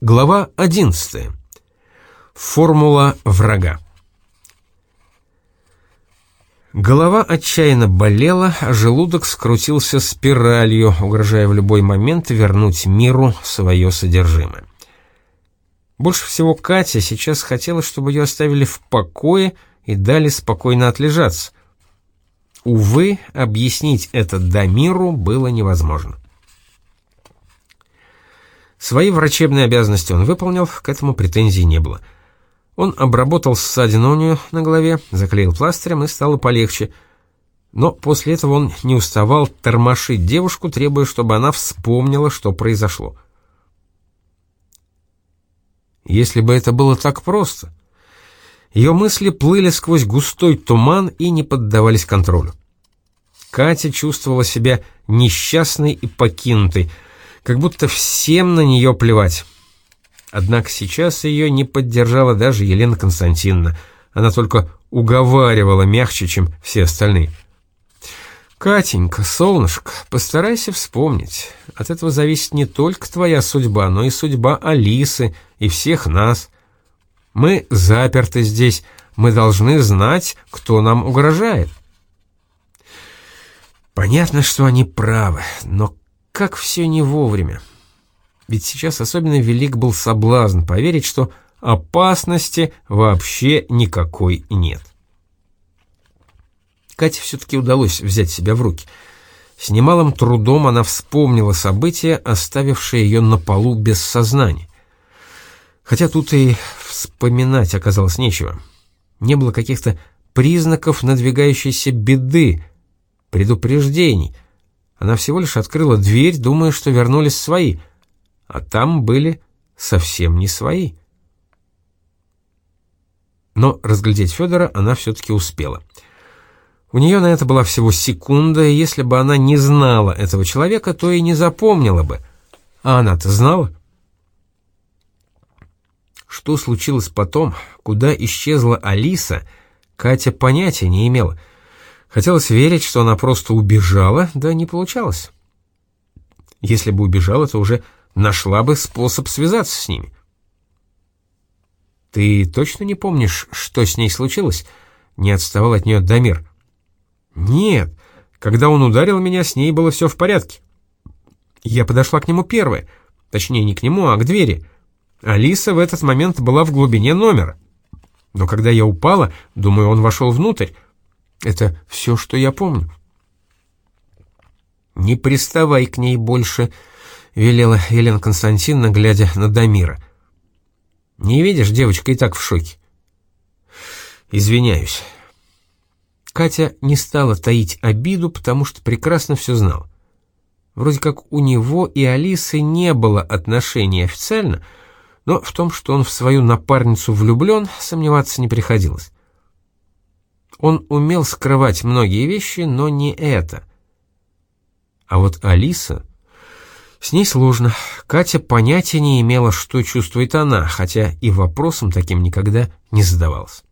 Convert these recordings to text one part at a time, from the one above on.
Глава 11. Формула врага. Голова отчаянно болела, а желудок скрутился спиралью, угрожая в любой момент вернуть миру свое содержимое. Больше всего Катя сейчас хотела, чтобы ее оставили в покое и дали спокойно отлежаться. Увы, объяснить это Дамиру было невозможно. Свои врачебные обязанности он выполнил, к этому претензий не было. Он обработал ссадину у нее на голове, заклеил пластырем и стало полегче. Но после этого он не уставал тормошить девушку, требуя, чтобы она вспомнила, что произошло. Если бы это было так просто. Ее мысли плыли сквозь густой туман и не поддавались контролю. Катя чувствовала себя несчастной и покинутой, как будто всем на нее плевать. Однако сейчас ее не поддержала даже Елена Константиновна. Она только уговаривала мягче, чем все остальные. «Катенька, солнышко, постарайся вспомнить. От этого зависит не только твоя судьба, но и судьба Алисы и всех нас. Мы заперты здесь, мы должны знать, кто нам угрожает». Понятно, что они правы, но как все не вовремя. Ведь сейчас особенно велик был соблазн поверить, что опасности вообще никакой нет. Кате все-таки удалось взять себя в руки. С немалым трудом она вспомнила события, оставившие ее на полу без сознания. Хотя тут и вспоминать оказалось нечего. Не было каких-то признаков надвигающейся беды, предупреждений — она всего лишь открыла дверь, думая, что вернулись свои, а там были совсем не свои. Но разглядеть Федора она все-таки успела. У нее на это была всего секунда, и если бы она не знала этого человека, то и не запомнила бы. А она-то знала. Что случилось потом, куда исчезла Алиса, Катя понятия не имела — Хотелось верить, что она просто убежала, да не получалось. Если бы убежала, то уже нашла бы способ связаться с ними. «Ты точно не помнишь, что с ней случилось?» — не отставал от нее Дамир. «Нет, когда он ударил меня, с ней было все в порядке. Я подошла к нему первая, точнее, не к нему, а к двери. Алиса в этот момент была в глубине номера. Но когда я упала, думаю, он вошел внутрь, это все, что я помню. «Не приставай к ней больше», — велела Елена Константиновна, глядя на Дамира. «Не видишь, девочка и так в шоке». «Извиняюсь». Катя не стала таить обиду, потому что прекрасно все знала. Вроде как у него и Алисы не было отношений официально, но в том, что он в свою напарницу влюблен, сомневаться не приходилось. Он умел скрывать многие вещи, но не это. А вот Алиса... С ней сложно. Катя понятия не имела, что чувствует она, хотя и вопросом таким никогда не задавался.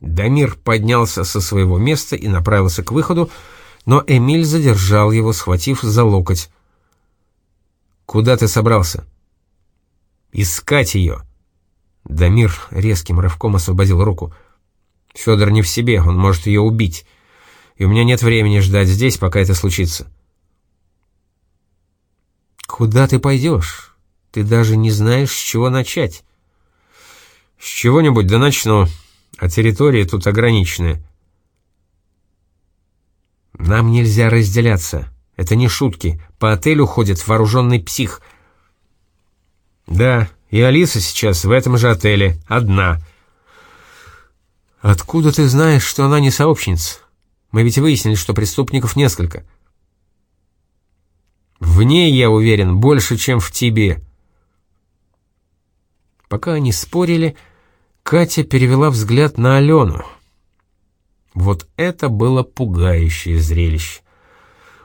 Дамир поднялся со своего места и направился к выходу, но Эмиль задержал его, схватив за локоть. «Куда ты собрался?» «Искать ее!» Дамир резким рывком освободил руку. «Федор не в себе, он может ее убить. И у меня нет времени ждать здесь, пока это случится». «Куда ты пойдешь? Ты даже не знаешь, с чего начать». «С чего-нибудь да начну, а территория тут ограниченная». «Нам нельзя разделяться. Это не шутки. По отелю ходит вооруженный псих». «Да, и Алиса сейчас в этом же отеле, одна. Откуда ты знаешь, что она не сообщница? Мы ведь выяснили, что преступников несколько. В ней, я уверен, больше, чем в тебе. Пока они спорили, Катя перевела взгляд на Алену. Вот это было пугающее зрелище.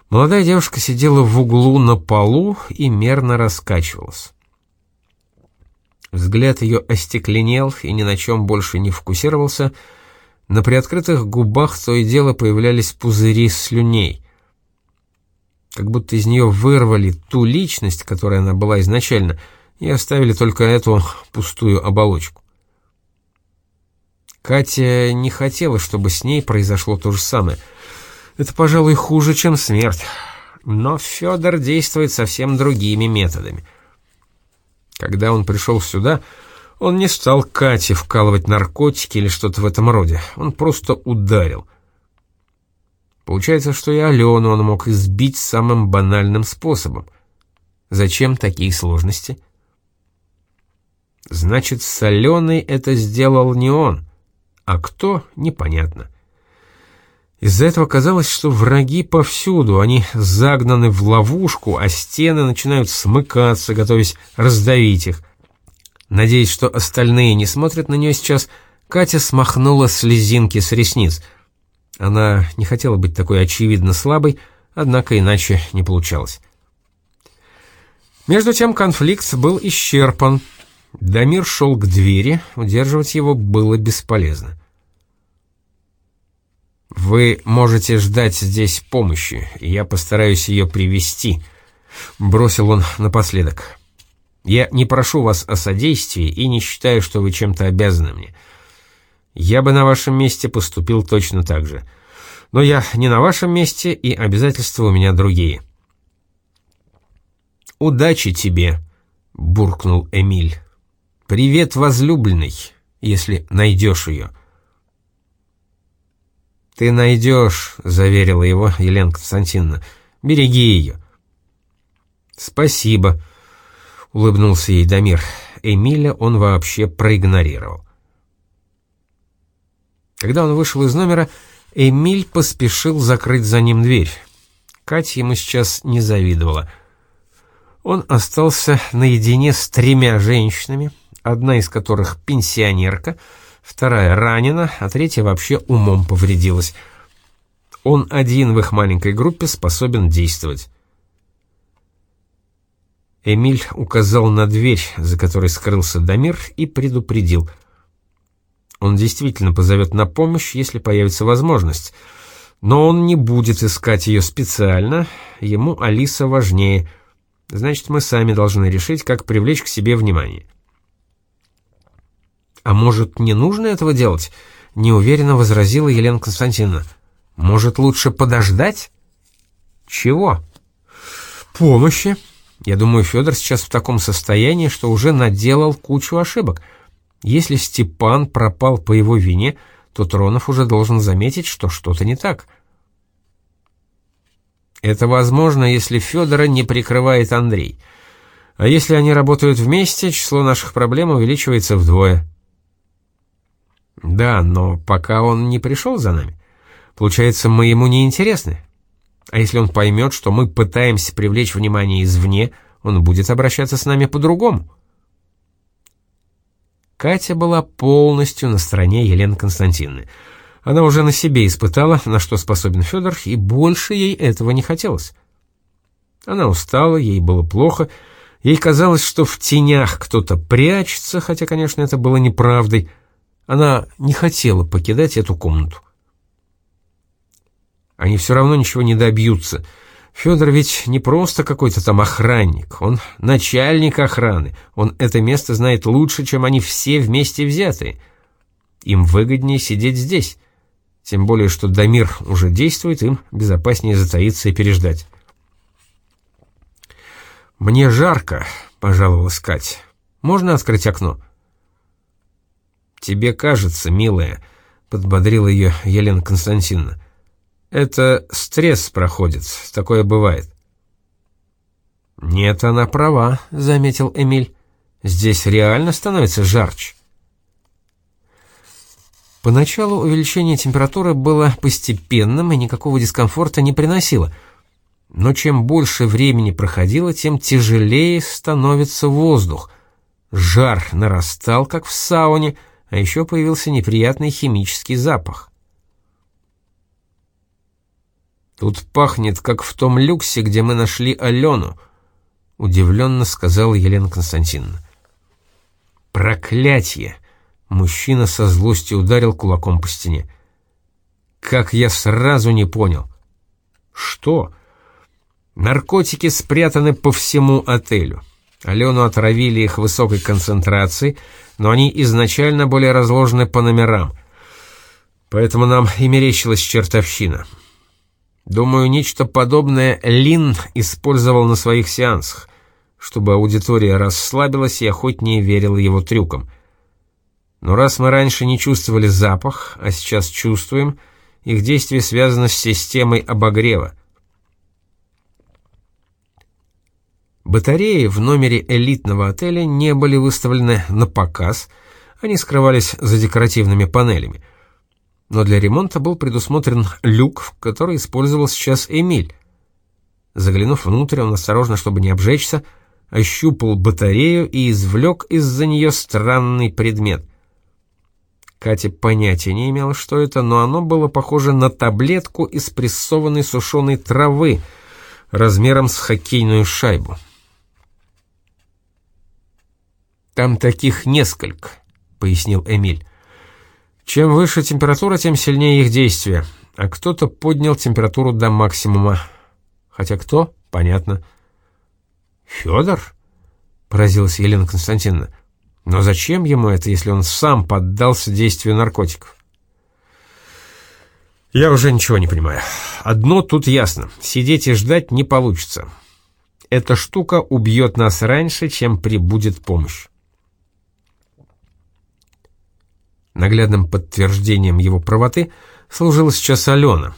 Молодая девушка сидела в углу на полу и мерно раскачивалась. Взгляд ее остекленел и ни на чем больше не фокусировался. На приоткрытых губах то и дело появлялись пузыри слюней. как будто из нее вырвали ту личность, которой она была изначально, и оставили только эту пустую оболочку. Катя не хотела, чтобы с ней произошло то же самое. Это, пожалуй, хуже, чем смерть. Но Федор действует совсем другими методами. Когда он пришел сюда, он не стал Кате вкалывать наркотики или что-то в этом роде. Он просто ударил. Получается, что и Алену он мог избить самым банальным способом. Зачем такие сложности? Значит, с Аленой это сделал не он. А кто — непонятно. Из-за этого казалось, что враги повсюду, они загнаны в ловушку, а стены начинают смыкаться, готовясь раздавить их. Надеясь, что остальные не смотрят на нее сейчас, Катя смахнула слезинки с ресниц. Она не хотела быть такой очевидно слабой, однако иначе не получалось. Между тем конфликт был исчерпан. Дамир шел к двери, удерживать его было бесполезно. «Вы можете ждать здесь помощи, и я постараюсь ее привести», — бросил он напоследок. «Я не прошу вас о содействии и не считаю, что вы чем-то обязаны мне. Я бы на вашем месте поступил точно так же. Но я не на вашем месте, и обязательства у меня другие». «Удачи тебе», — буркнул Эмиль. «Привет, возлюбленный, если найдешь ее». «Ты найдешь», — заверила его Елена Константиновна. «Береги ее». «Спасибо», — улыбнулся ей Дамир. Эмиля он вообще проигнорировал. Когда он вышел из номера, Эмиль поспешил закрыть за ним дверь. Катя ему сейчас не завидовала. Он остался наедине с тремя женщинами, одна из которых пенсионерка, вторая ранена, а третья вообще умом повредилась. Он один в их маленькой группе способен действовать. Эмиль указал на дверь, за которой скрылся Дамир, и предупредил. Он действительно позовет на помощь, если появится возможность. Но он не будет искать ее специально, ему Алиса важнее. Значит, мы сами должны решить, как привлечь к себе внимание. «А может, не нужно этого делать?» — неуверенно возразила Елена Константиновна. «Может, лучше подождать?» «Чего?» «Помощи. Я думаю, Федор сейчас в таком состоянии, что уже наделал кучу ошибок. Если Степан пропал по его вине, то Тронов уже должен заметить, что что-то не так». «Это возможно, если Федора не прикрывает Андрей. А если они работают вместе, число наших проблем увеличивается вдвое». «Да, но пока он не пришел за нами. Получается, мы ему не интересны. А если он поймет, что мы пытаемся привлечь внимание извне, он будет обращаться с нами по-другому». Катя была полностью на стороне Елены Константиновны. Она уже на себе испытала, на что способен Федор, и больше ей этого не хотелось. Она устала, ей было плохо, ей казалось, что в тенях кто-то прячется, хотя, конечно, это было неправдой, она не хотела покидать эту комнату. Они все равно ничего не добьются. Федор ведь не просто какой-то там охранник, он начальник охраны, он это место знает лучше, чем они все вместе взятые. Им выгоднее сидеть здесь, тем более, что Дамир уже действует, им безопаснее затаиться и переждать. «Мне жарко», — пожаловалась Катя. «Можно открыть окно?» «Тебе кажется, милая», — подбодрила ее Елена Константиновна. «Это стресс проходит, такое бывает». «Нет, она права», — заметил Эмиль. «Здесь реально становится жарче». Поначалу увеличение температуры было постепенным и никакого дискомфорта не приносило. Но чем больше времени проходило, тем тяжелее становится воздух. Жар нарастал, как в сауне, — а еще появился неприятный химический запах. «Тут пахнет, как в том люксе, где мы нашли Алену», — удивленно сказала Елена Константиновна. «Проклятье!» — мужчина со злостью ударил кулаком по стене. «Как я сразу не понял!» «Что?» Наркотики спрятаны по всему отелю. Алену отравили их высокой концентрацией, но они изначально были разложены по номерам. Поэтому нам и мерещилась чертовщина. Думаю, нечто подобное Лин использовал на своих сеансах, чтобы аудитория расслабилась и охотнее верила его трюкам. Но раз мы раньше не чувствовали запах, а сейчас чувствуем, их действие связано с системой обогрева. Батареи в номере элитного отеля не были выставлены на показ, они скрывались за декоративными панелями — но для ремонта был предусмотрен люк, который использовал сейчас Эмиль. Заглянув внутрь, он осторожно, чтобы не обжечься, ощупал батарею и извлек из-за нее странный предмет. Катя понятия не имела, что это, но оно было похоже на таблетку из прессованной сушеной травы размером с хоккейную шайбу. «Там таких несколько», — пояснил Эмиль. Чем выше температура, тем сильнее их действие. А кто-то поднял температуру до максимума. Хотя кто? Понятно. «Федор?» — поразилась Елена Константиновна. «Но зачем ему это, если он сам поддался действию наркотиков?» «Я уже ничего не понимаю. Одно тут ясно. Сидеть и ждать не получится. Эта штука убьет нас раньше, чем прибудет помощь. Наглядным подтверждением его правоты служила сейчас Алена.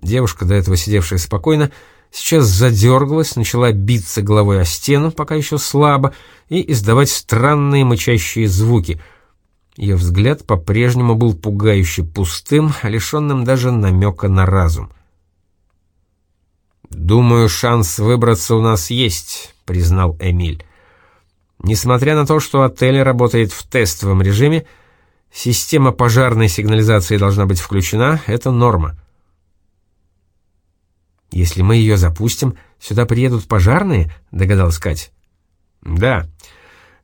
Девушка, до этого сидевшая спокойно, сейчас задергалась, начала биться головой о стену, пока еще слабо, и издавать странные мычащие звуки. Ее взгляд по-прежнему был пугающе пустым, лишенным даже намека на разум. «Думаю, шанс выбраться у нас есть», — признал Эмиль. «Несмотря на то, что отель работает в тестовом режиме, — Система пожарной сигнализации должна быть включена, это норма. Если мы ее запустим, сюда приедут пожарные, догадалась Катя. Да.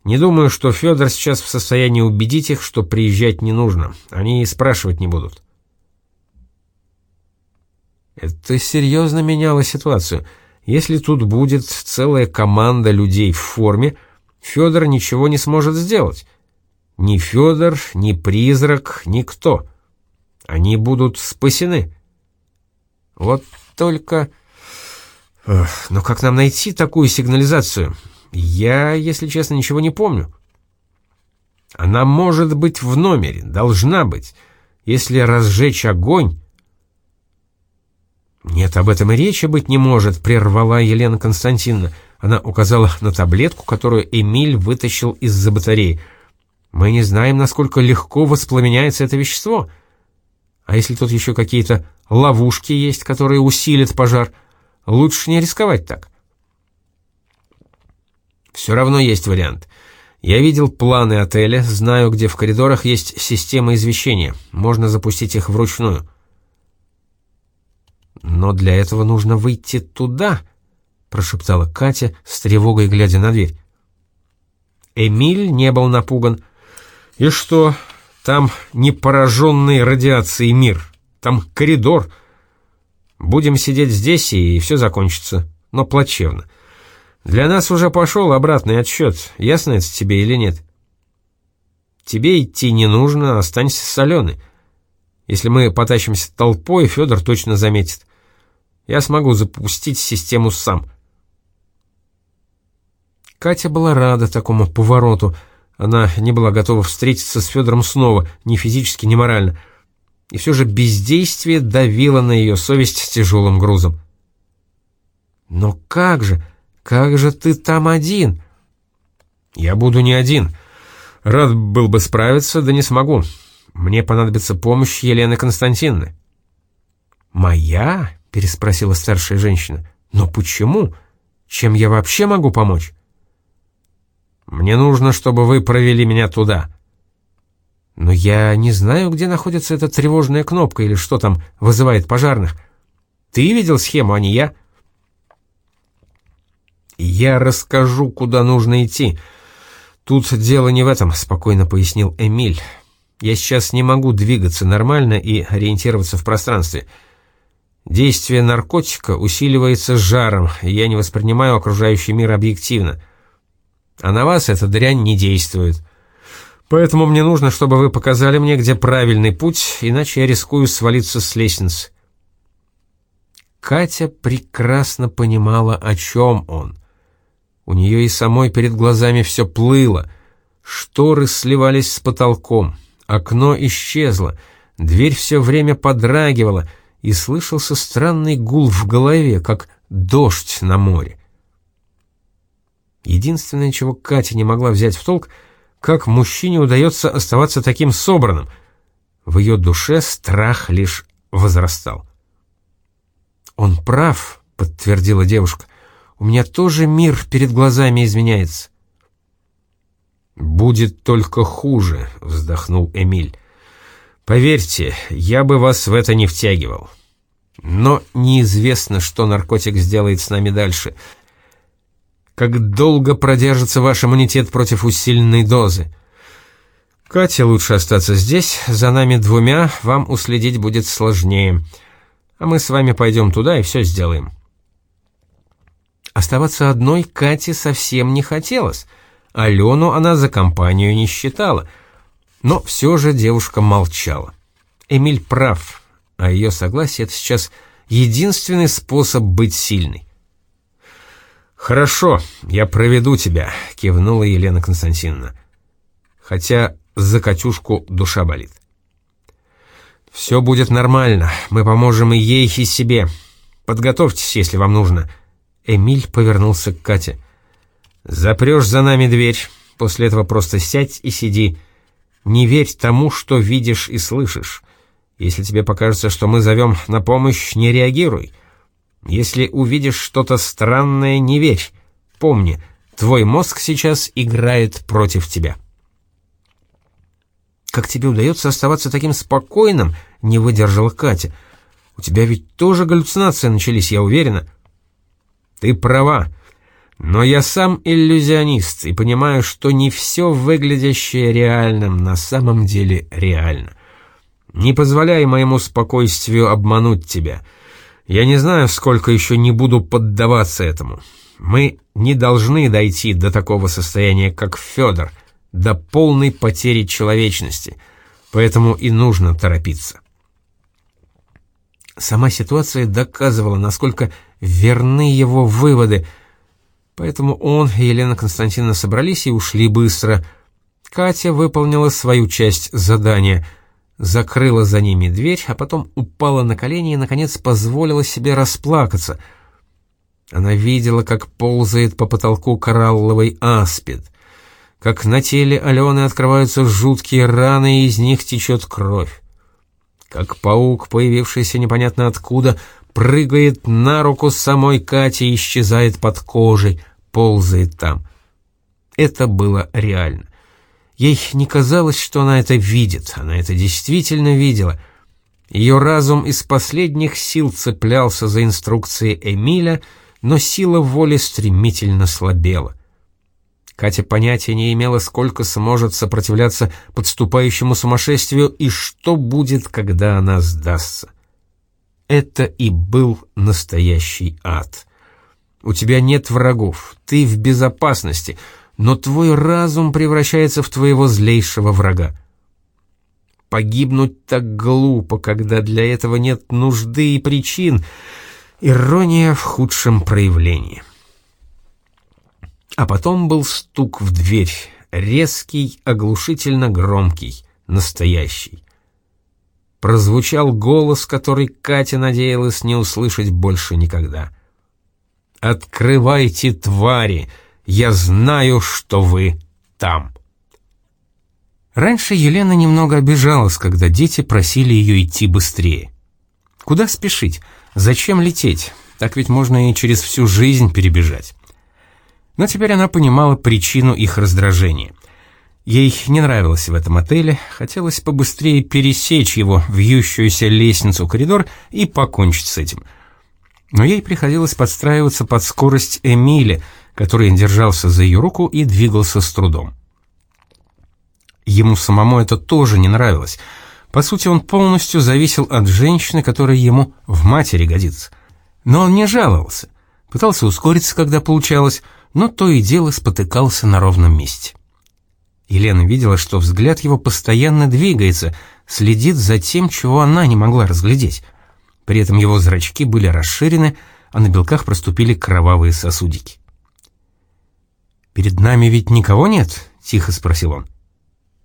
Не думаю, что Федор сейчас в состоянии убедить их, что приезжать не нужно. Они и спрашивать не будут. Это серьезно меняло ситуацию. Если тут будет целая команда людей в форме, Федор ничего не сможет сделать. Ни Федор, ни призрак, никто. Они будут спасены. Вот только... Но как нам найти такую сигнализацию? Я, если честно, ничего не помню. Она может быть в номере, должна быть. Если разжечь огонь... «Нет, об этом и речи быть не может», — прервала Елена Константиновна. Она указала на таблетку, которую Эмиль вытащил из-за батареи — мы не знаем, насколько легко воспламеняется это вещество. А если тут еще какие-то ловушки есть, которые усилят пожар, лучше не рисковать так. Все равно есть вариант. Я видел планы отеля, знаю, где в коридорах есть система извещения. Можно запустить их вручную. Но для этого нужно выйти туда, прошептала Катя с тревогой, глядя на дверь. Эмиль не был напуган, — и что, там не пораженный радиацией мир, там коридор. Будем сидеть здесь, и все закончится, но плачевно. Для нас уже пошел обратный отсчет, ясно это тебе или нет? Тебе идти не нужно, останься с Аленой. Если мы потащимся толпой, Федор точно заметит. Я смогу запустить систему сам. Катя была рада такому повороту, она не была готова встретиться с Федором снова, ни физически, ни морально. И все же бездействие давило на ее совесть тяжелым грузом. «Но как же, как же ты там один?» «Я буду не один. Рад был бы справиться, да не смогу. Мне понадобится помощь Елены Константиновны». «Моя?» — переспросила старшая женщина. «Но почему? Чем я вообще могу помочь?» Мне нужно, чтобы вы провели меня туда. Но я не знаю, где находится эта тревожная кнопка или что там вызывает пожарных. Ты видел схему, а не я? Я расскажу, куда нужно идти. Тут дело не в этом, спокойно пояснил Эмиль. Я сейчас не могу двигаться нормально и ориентироваться в пространстве. Действие наркотика усиливается жаром, и я не воспринимаю окружающий мир объективно. А на вас эта дрянь не действует. Поэтому мне нужно, чтобы вы показали мне, где правильный путь, иначе я рискую свалиться с лестницы. Катя прекрасно понимала, о чем он. У нее и самой перед глазами все плыло. Шторы сливались с потолком, окно исчезло, дверь все время подрагивала — и слышался странный гул в голове, как дождь на море. Единственное, чего Катя не могла взять в толк, как мужчине удается оставаться таким собранным. В ее душе страх лишь возрастал. «Он прав», — подтвердила девушка. «У меня тоже мир перед глазами изменяется». «Будет только хуже», — вздохнул Эмиль. «Поверьте, я бы вас в это не втягивал. Но неизвестно, что наркотик сделает с нами дальше. Как долго продержится ваш иммунитет против усиленной дозы? Катя, лучше остаться здесь, за нами двумя вам уследить будет сложнее. А мы с вами пойдем туда и все сделаем. Оставаться одной Кате совсем не хотелось. Алену она за компанию не считала. Но все же девушка молчала. Эмиль прав, а ее согласие — это сейчас единственный способ быть сильной. «Хорошо, я проведу тебя», — кивнула Елена Константиновна. «Хотя за Катюшку душа болит». «Все будет нормально, мы поможем и ей, и себе. Подготовьтесь, если вам нужно». Эмиль повернулся к Кате. «Запрешь за нами дверь, после этого просто сядь и сиди. Не верь тому, что видишь и слышишь. Если тебе покажется, что мы зовем на помощь, не реагируй. Если увидишь что-то странное, не верь. Помни, твой мозг сейчас играет против тебя. «Как тебе удается оставаться таким спокойным?» — не выдержала Катя. «У тебя ведь тоже галлюцинации начались, я уверена». «Ты права, но я сам иллюзионист и понимаю, что не все выглядящее реальным на самом деле реально». Не позволяй моему спокойствию обмануть тебя. Я не знаю, сколько еще не буду поддаваться этому. Мы не должны дойти до такого состояния, как Федор, до полной потери человечности, поэтому и нужно торопиться. Сама ситуация доказывала, насколько верны его выводы, поэтому он и Елена Константиновна собрались и ушли быстро. Катя выполнила свою часть задания — закрыла за ними дверь, а потом упала на колени и, наконец, позволила себе расплакаться. Она видела, как ползает по потолку коралловый аспид, как на теле Алены открываются жуткие раны, и из них течет кровь, как паук, появившийся непонятно откуда, прыгает на руку самой Кати и исчезает под кожей, ползает там. Это было реально. Ей не казалось, что она это видит, она это действительно видела. Ее разум из последних сил цеплялся за инструкции Эмиля, но сила воли стремительно слабела. Катя понятия не имела, сколько сможет сопротивляться подступающему сумасшествию и что будет, когда она сдастся. Это и был настоящий ад. У тебя нет врагов, ты в безопасности — но твой разум превращается в твоего злейшего врага. Погибнуть так глупо, когда для этого нет нужды и причин. Ирония в худшем проявлении. А потом был стук в дверь, резкий, оглушительно громкий, настоящий. Прозвучал голос, который Катя надеялась не услышать больше никогда. «Открывайте, твари!» Я знаю, что вы там». Раньше Елена немного обижалась, когда дети просили ее идти быстрее. Куда спешить? Зачем лететь? Так ведь можно и через всю жизнь перебежать. Но теперь она понимала причину их раздражения. Ей не нравилось в этом отеле, хотелось побыстрее пересечь его вьющуюся лестницу-коридор и покончить с этим. Но ей приходилось подстраиваться под скорость Эмиля, который держался за ее руку и двигался с трудом. Ему самому это тоже не нравилось, По сути, он полностью зависел от женщины, которая ему в матери годится. Но он не жаловался, пытался ускориться, когда получалось, но то и дело спотыкался на ровном месте. Елена видела, что взгляд его постоянно двигается, следит за тем, чего она не могла разглядеть. При этом его зрачки были расширены, а на белках проступили кровавые сосудики. «Перед нами ведь никого нет?» — тихо спросил он.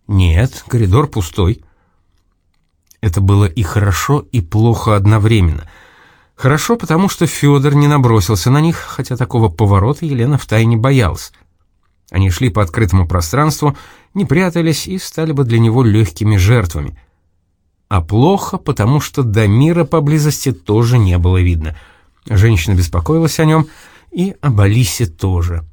«Нет, коридор пустой». Это было и хорошо, и плохо одновременно. Хорошо, потому что Федор не набросился на них, хотя такого поворота Елена втайне боялась. Они шли по открытому пространству, не прятались и стали бы для него легкими жертвами. А плохо, потому что до мира поблизости тоже не было видно. Женщина беспокоилась о нем, и об Алисе тоже.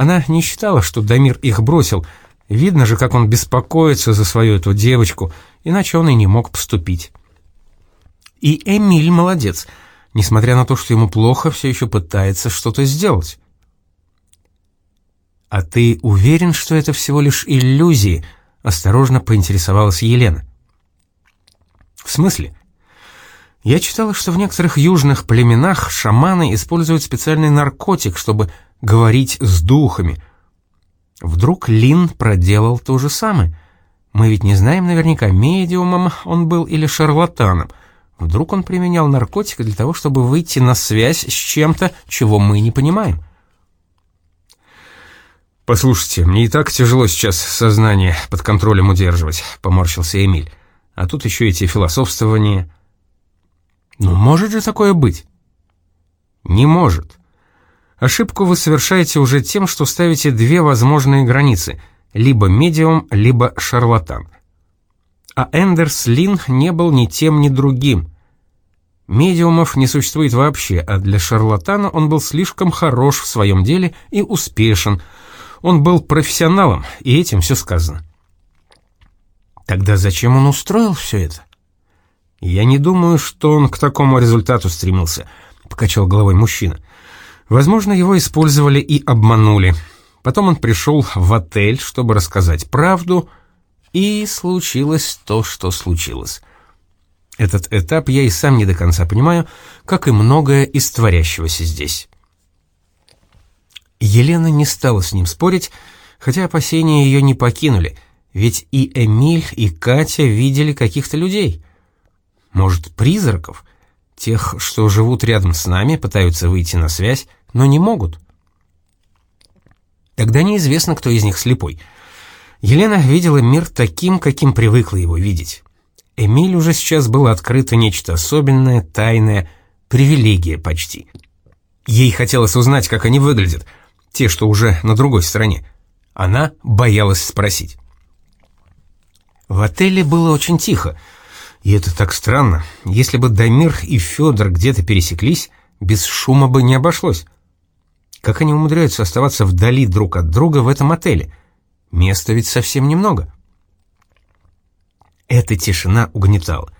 Она не считала, что Дамир их бросил. Видно же, как он беспокоится за свою эту девочку — иначе он и не мог поступить. И Эмиль молодец, несмотря на то, что ему плохо, все еще пытается что-то сделать. «А ты уверен, что это всего лишь иллюзии?» — осторожно поинтересовалась Елена. «В смысле?» Я читала, что в некоторых южных племенах шаманы используют специальный наркотик, чтобы говорить с духами. Вдруг Лин проделал то же самое — мы ведь не знаем наверняка, медиумом он был или шарлатаном. Вдруг он применял наркотик для того, чтобы выйти на связь с чем-то, чего мы не понимаем. «Послушайте, мне и так тяжело сейчас сознание под контролем удерживать», — поморщился Эмиль. «А тут еще эти философствования». «Ну, может же такое быть?» «Не может. Ошибку вы совершаете уже тем, что ставите две возможные границы — либо медиум, либо шарлатан. А Эндерс Лин не был ни тем, ни другим. Медиумов не существует вообще, а для шарлатана он был слишком хорош в своем деле и успешен. Он был профессионалом, и этим все сказано. Тогда зачем он устроил все это? Я не думаю, что он к такому результату стремился, покачал головой мужчина. Возможно, его использовали и обманули. Потом он пришел в отель, чтобы рассказать правду, и случилось то, что случилось. Этот этап я и сам не до конца понимаю, как и многое из творящегося здесь. Елена не стала с ним спорить, хотя опасения ее не покинули, ведь и Эмиль, и Катя видели каких-то людей. Может, призраков? Тех, что живут рядом с нами, пытаются выйти на связь, но не могут. Тогда неизвестно, кто из них слепой. Елена видела мир таким, каким привыкла его видеть. Эмиль уже сейчас было открыто нечто особенное, тайное, привилегия почти. Ей хотелось узнать, как они выглядят, те, что уже на другой стороне. Она боялась спросить. В отеле было очень тихо, и это так странно. Если бы Дамир и Федор где-то пересеклись, без шума бы не обошлось. Как они умудряются оставаться вдали друг от друга в этом отеле? Места ведь совсем немного. Эта тишина угнетала.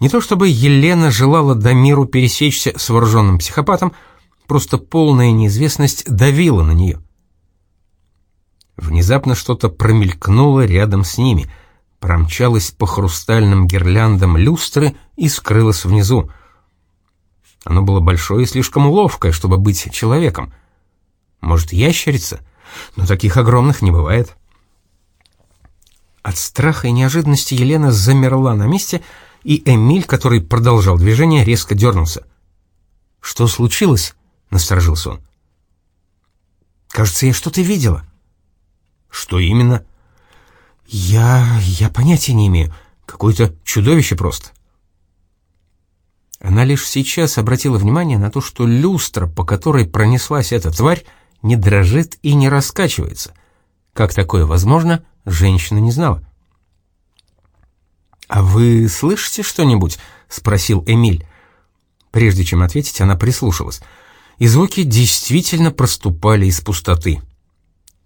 Не то чтобы Елена желала Дамиру пересечься с вооруженным психопатом, просто полная неизвестность давила на нее. Внезапно что-то промелькнуло рядом с ними, промчалось по хрустальным гирляндам люстры и скрылось внизу. Оно было большое и слишком ловкое, чтобы быть человеком — может, ящерица? Но таких огромных не бывает. От страха и неожиданности Елена замерла на месте, и Эмиль, который продолжал движение, резко дернулся. «Что случилось?» — насторожился он. «Кажется, я что-то видела». «Что именно?» «Я... я понятия не имею. Какое-то чудовище просто». Она лишь сейчас обратила внимание на то, что люстра, по которой пронеслась эта тварь, не дрожит и не раскачивается. Как такое возможно, женщина не знала. «А вы слышите что-нибудь?» — спросил Эмиль. Прежде чем ответить, она прислушалась. И звуки действительно проступали из пустоты.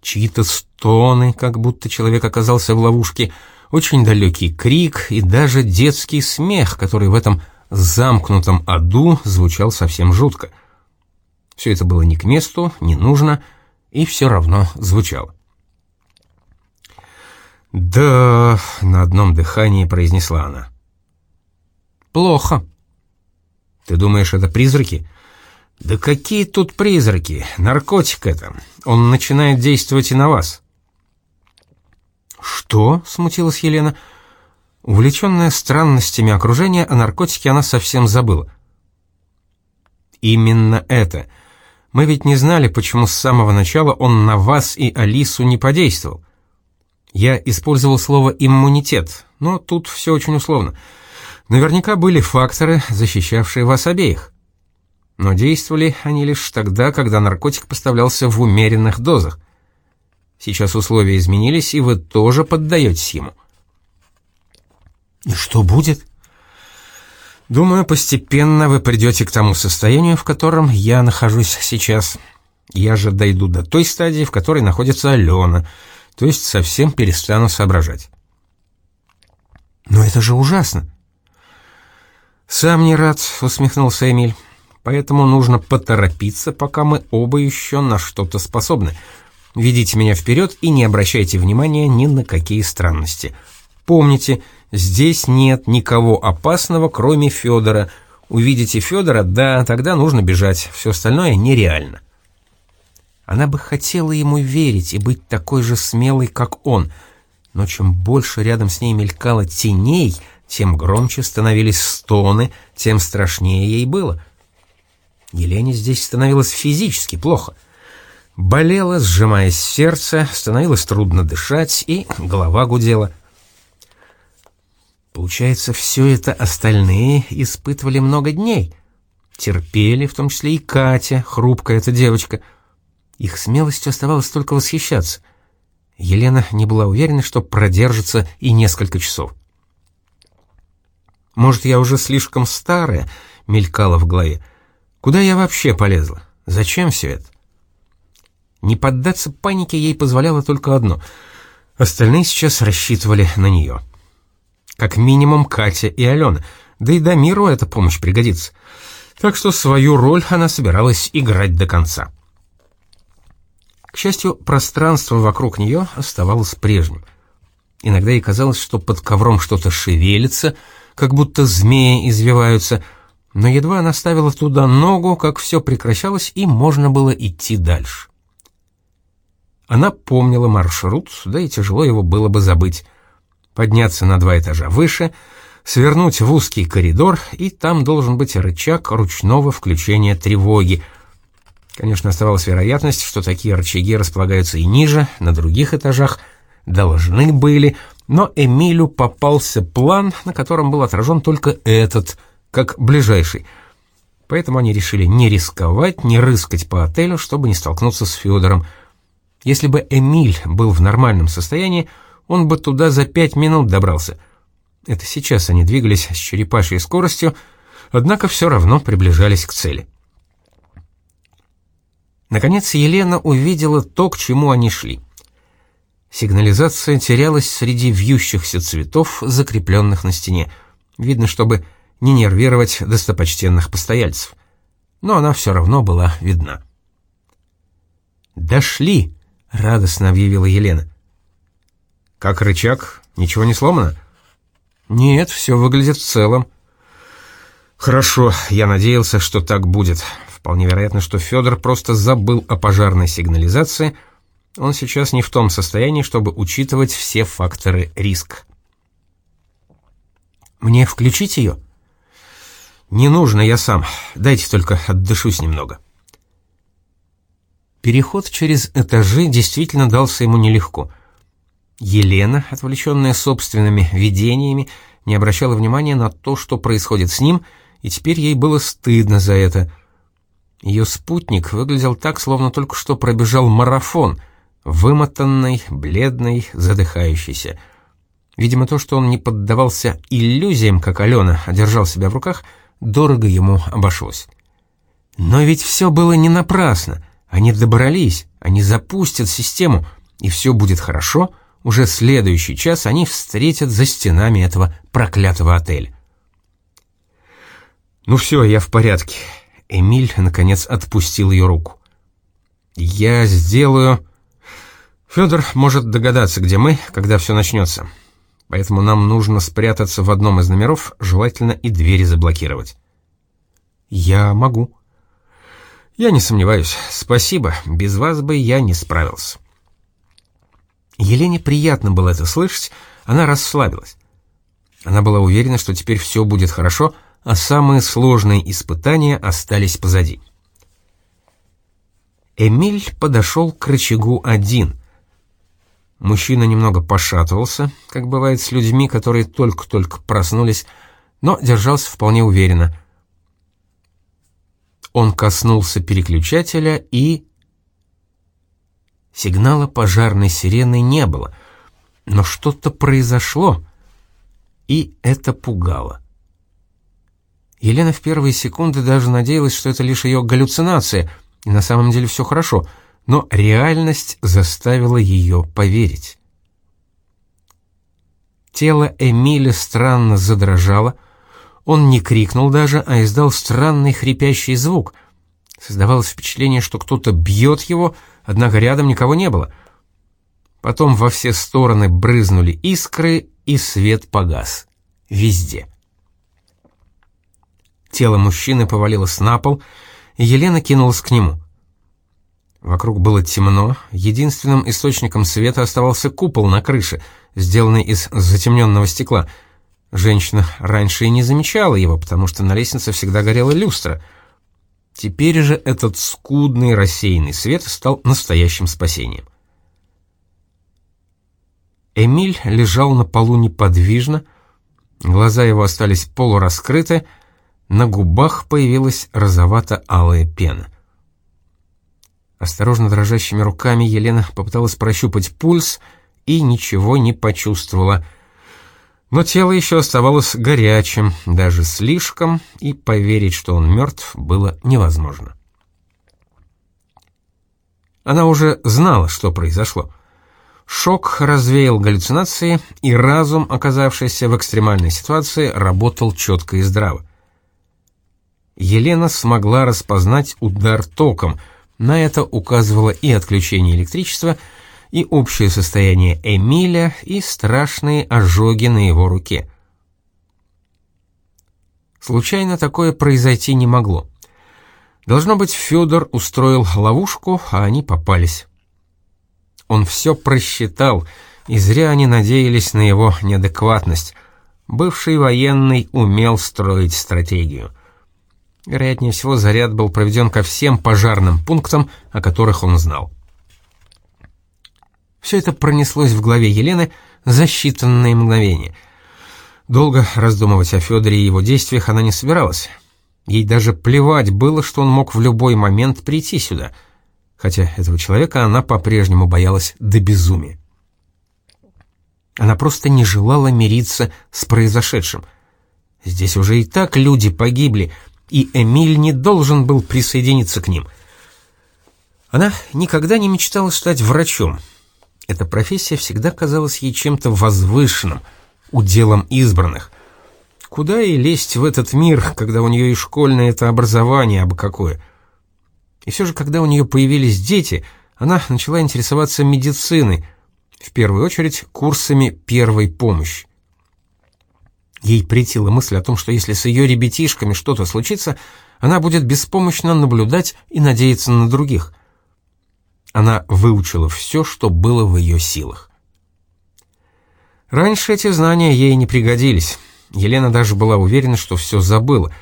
Чьи-то стоны, как будто человек оказался в ловушке, очень далекий крик и даже детский смех, который в этом замкнутом аду звучал совсем жутко. Все это было не к месту, не нужно, и все равно звучало. «Да...» — на одном дыхании произнесла она. «Плохо». «Ты думаешь, это призраки?» «Да какие тут призраки? Наркотик это. Он начинает действовать и на вас». «Что?» — смутилась Елена. Увлеченная странностями окружения, о наркотике она совсем забыла. «Именно это. Мы ведь не знали, почему с самого начала он на вас и Алису не подействовал. Я использовал слово «иммунитет», но тут все очень условно. Наверняка были факторы, защищавшие вас обеих. Но действовали они лишь тогда, когда наркотик поставлялся в умеренных дозах. Сейчас условия изменились, и вы тоже поддаетесь ему. И что будет? Думаю, постепенно вы придете к тому состоянию, в котором я нахожусь сейчас. Я же дойду до той стадии, в которой находится Алена — то есть совсем перестану соображать. «Но это же ужасно!» «Сам не рад», — усмехнулся Эмиль. «Поэтому нужно поторопиться, пока мы оба еще на что-то способны. Ведите меня вперед и не обращайте внимания ни на какие странности. Помните, здесь нет никого опасного, кроме Федора. Увидите Федора, да, тогда нужно бежать, все остальное нереально». Она бы хотела ему верить и быть такой же смелой, как он, но чем больше рядом с ней мелькало теней, тем громче становились стоны, тем страшнее ей было. Елене здесь становилось физически плохо. Болело, сжимаясь сердце, становилось трудно дышать, и голова гудела. Получается, все это остальные испытывали много дней. Терпели, в том числе и Катя, хрупкая эта девочка — их смелостью оставалось только восхищаться. Елена не была уверена, что продержится и несколько часов. «Может, я уже слишком старая?» — мелькала в голове. «Куда я вообще полезла? Зачем все это?» Не поддаться панике ей позволяло только одно. Остальные сейчас рассчитывали на нее. Как минимум Катя и Алена, да и Дамиру эта помощь пригодится. Так что свою роль она собиралась играть до конца. К счастью, пространство вокруг нее оставалось прежним. Иногда ей казалось, что под ковром что-то шевелится, как будто змеи извиваются, но едва она ставила туда ногу, как все прекращалось, и можно было идти дальше. Она помнила маршрут, да и тяжело его было бы забыть. Подняться на два этажа выше, свернуть в узкий коридор, и там должен быть рычаг ручного включения тревоги — Конечно, оставалась вероятность, что такие рычаги располагаются и ниже, на других этажах, должны были, но Эмилю попался план, на котором был отражен только этот, как ближайший. Поэтому они решили не рисковать, не рыскать по отелю, чтобы не столкнуться с Федором. Если бы Эмиль был в нормальном состоянии, он бы туда за пять минут добрался. Это сейчас они двигались с черепашьей скоростью, однако все равно приближались к цели. Наконец Елена увидела то, к чему они шли. Сигнализация терялась среди вьющихся цветов, закрепленных на стене. Видно, чтобы не нервировать достопочтенных постояльцев. Но она все равно была видна. «Дошли!» — радостно объявила Елена. «Как рычаг? Ничего не сломано?» «Нет, все выглядит в целом». «Хорошо, я надеялся, что так будет. Вполне вероятно, что Федор просто забыл о пожарной сигнализации. Он сейчас не в том состоянии, чтобы учитывать все факторы риска. «Мне включить ее?» «Не нужно, я сам. Дайте только отдышусь немного». Переход через этажи действительно дался ему нелегко. Елена, отвлеченная собственными видениями, не обращала внимания на то, что происходит с ним, и теперь ей было стыдно за это. Ее спутник выглядел так, словно только что пробежал марафон, вымотанный, бледный, задыхающийся. Видимо, то, что он не поддавался иллюзиям, как Алена, а держал себя в руках, дорого ему обошлось. Но ведь все было не напрасно. Они добрались, они запустят систему, и все будет хорошо. Уже следующий час они встретят за стенами этого проклятого отеля. «Ну все, я в порядке», Эмиль, наконец, отпустил ее руку. «Я сделаю...» Федор может догадаться, где мы, когда все начнется. Поэтому нам нужно спрятаться в одном из номеров, желательно и двери заблокировать. Я могу. Я не сомневаюсь. Спасибо. Без вас бы я не справился. Елене приятно было это слышать, она расслабилась. Она была уверена, что теперь все будет хорошо, а самые сложные испытания остались позади. Эмиль подошел к рычагу один. Мужчина немного пошатывался, как бывает с людьми, которые только-только проснулись, но держался вполне уверенно. Он коснулся переключателя и... Сигнала пожарной сирены не было, но что-то произошло, и это пугало. Елена в первые секунды даже надеялась, что это лишь ее галлюцинация, и на самом деле все хорошо — но реальность заставила ее поверить. Тело Эмиля странно задрожало. Он не крикнул даже, а издал странный хрипящий звук. Создавалось впечатление, что кто-то бьет его, однако рядом никого не было. Потом во все стороны брызнули искры, и свет погас. Везде. Тело мужчины повалилось на пол, и Елена кинулась к нему. Вокруг было темно, единственным источником света оставался купол на крыше, сделанный из затемненного стекла. Женщина раньше и не замечала его, потому что на лестнице всегда горела люстра. Теперь же этот скудный рассеянный свет стал настоящим спасением. Эмиль лежал на полу неподвижно, глаза его остались полураскрыты, на губах появилась розовато-алая пена — Осторожно дрожащими руками Елена попыталась прощупать пульс и ничего не почувствовала. Но тело еще оставалось горячим, даже слишком, и поверить, что он мертв, было невозможно. Она уже знала, что произошло. Шок развеял галлюцинации, и разум, оказавшийся в экстремальной ситуации, работал четко и здраво. Елена смогла распознать удар током — на это указывало и отключение электричества, и общее состояние Эмиля, и страшные ожоги на его руке. Случайно такое произойти не могло. Должно быть, Федор устроил ловушку, а они попались. Он все просчитал, и зря они надеялись на его неадекватность. Бывший военный умел строить стратегию. Вероятнее всего, заряд был проведен ко всем пожарным пунктам, о которых он знал. Все это пронеслось в голове Елены за считанные мгновения. Долго раздумывать о Федоре и его действиях она не собиралась. Ей даже плевать было, что он мог в любой момент прийти сюда, хотя этого человека она по-прежнему боялась до безумия. Она просто не желала мириться с произошедшим. Здесь уже и так люди погибли — и Эмиль не должен был присоединиться к ним. Она никогда не мечтала стать врачом. Эта профессия всегда казалась ей чем-то возвышенным, уделом избранных. Куда ей лезть в этот мир, когда у нее и школьное это образование абы какое? И все же, когда у нее появились дети, она начала интересоваться медициной, в первую очередь курсами первой помощи. Ей претила мысль о том, что если с ее ребятишками что-то случится, она будет беспомощно наблюдать и надеяться на других. Она выучила все, что было в ее силах. Раньше эти знания ей не пригодились. Елена даже была уверена, что все забыла.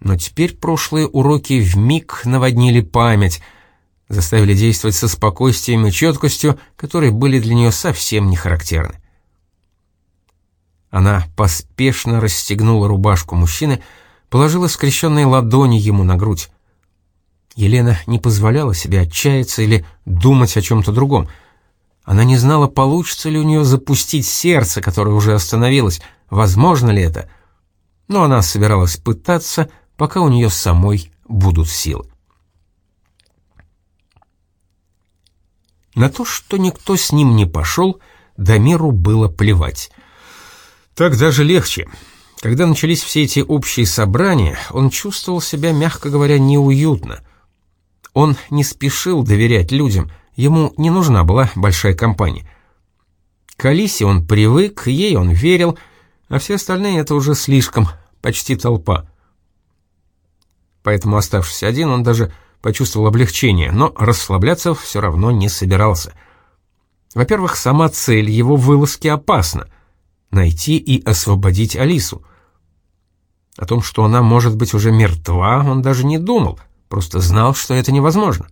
Но теперь прошлые уроки вмиг наводнили память, заставили действовать со спокойствием и четкостью, которые были для нее совсем не характерны. Она поспешно расстегнула рубашку мужчины, положила скрещенные ладони ему на грудь. Елена не позволяла себе отчаяться или думать о чем-то другом. Она не знала, получится ли у нее запустить сердце, которое уже остановилось, возможно ли это. Но она собиралась пытаться, пока у нее самой будут силы. На то, что никто с ним не пошел, Дамиру было плевать — так даже легче. Когда начались все эти общие собрания, он чувствовал себя, мягко говоря, неуютно. Он не спешил доверять людям, ему не нужна была большая компания. К Алисе он привык, ей он верил, а все остальные — это уже слишком, почти толпа. Поэтому, оставшись один, он даже почувствовал облегчение, но расслабляться все равно не собирался. Во-первых, сама цель его вылазки опасна — найти и освободить Алису. О том, что она может быть уже мертва, он даже не думал, просто знал, что это невозможно.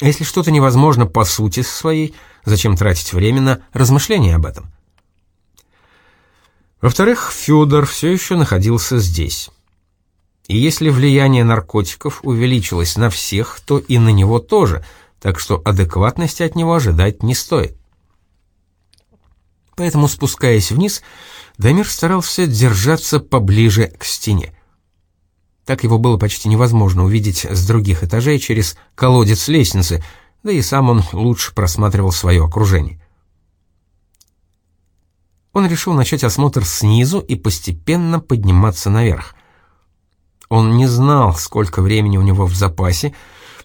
А если что-то невозможно по сути своей, зачем тратить время на размышления об этом? Во-вторых, Федор все еще находился здесь. И если влияние наркотиков увеличилось на всех, то и на него тоже, так что адекватности от него ожидать не стоит. Поэтому, спускаясь вниз, Дамир старался держаться поближе к стене. Так его было почти невозможно увидеть с других этажей через колодец лестницы, да и сам он лучше просматривал свое окружение. Он решил начать осмотр снизу и постепенно подниматься наверх. Он не знал, сколько времени у него в запасе,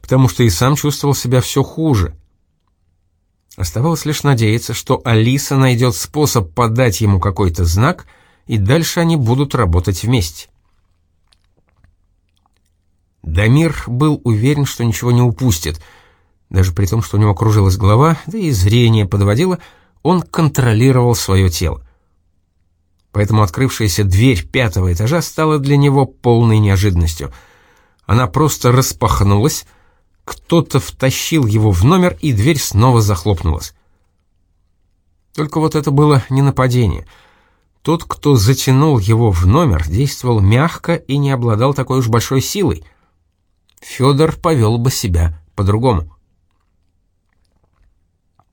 потому что и сам чувствовал себя все хуже. Оставалось лишь надеяться, что Алиса найдет способ подать ему какой-то знак, и дальше они будут работать вместе. Дамир был уверен, что ничего не упустит. Даже при том, что у него кружилась голова, да и зрение подводило, он контролировал свое тело. Поэтому открывшаяся дверь пятого этажа стала для него полной неожиданностью. Она просто распахнулась, кто-то втащил его в номер, и дверь снова захлопнулась. Только вот это было не нападение. Тот, кто затянул его в номер, действовал мягко и не обладал такой уж большой силой — Федор повел бы себя по-другому.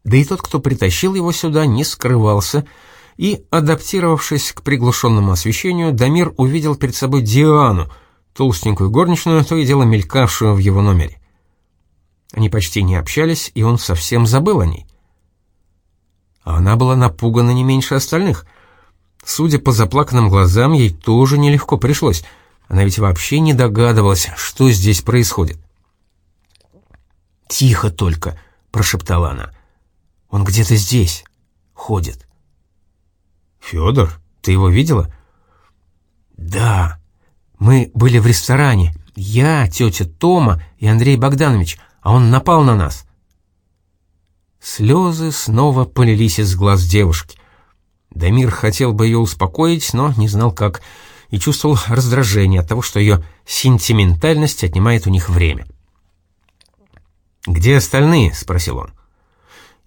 Да и тот, кто притащил его сюда, не скрывался, и, адаптировавшись к приглушенному освещению, Дамир увидел перед собой Диану, толстенькую горничную, то и дело мелькавшую в его номере. Они почти не общались, и он совсем забыл о ней. А она была напугана не меньше остальных. Судя по заплаканным глазам, ей тоже нелегко пришлось — она ведь вообще не догадывалась, что здесь происходит. «Тихо только», — прошептала она. «Он где-то здесь. Ходит». «Федор, ты его видела?» «Да. Мы были в ресторане. Я, тетя Тома и Андрей Богданович, а он напал на нас». Слезы снова полились из глаз девушки. Дамир хотел бы ее успокоить, но не знал как и чувствовал раздражение от того, что ее сентиментальность отнимает у них время. «Где остальные?» — спросил он.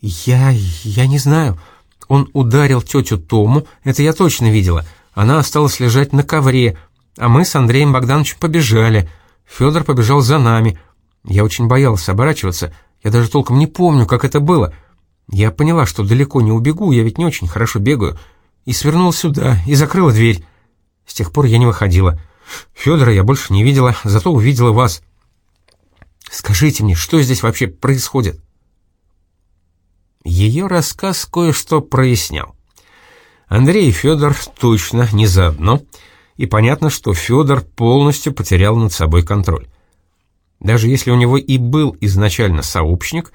«Я... я не знаю. Он ударил тетю Тому, это я точно видела. Она осталась лежать на ковре, а мы с Андреем Богдановичем побежали. Федор побежал за нами. Я очень боялся оборачиваться. Я даже толком не помню, как это было. Я поняла, что далеко не убегу, я ведь не очень хорошо бегаю, и свернула сюда, и закрыла дверь. С тех пор я не выходила. Федора я больше не видела, зато увидела вас. Скажите мне, что здесь вообще происходит?» Ее рассказ кое-что прояснял. Андрей и Федор точно не заодно, и понятно, что Федор полностью потерял над собой контроль. Даже если у него и был изначально сообщник,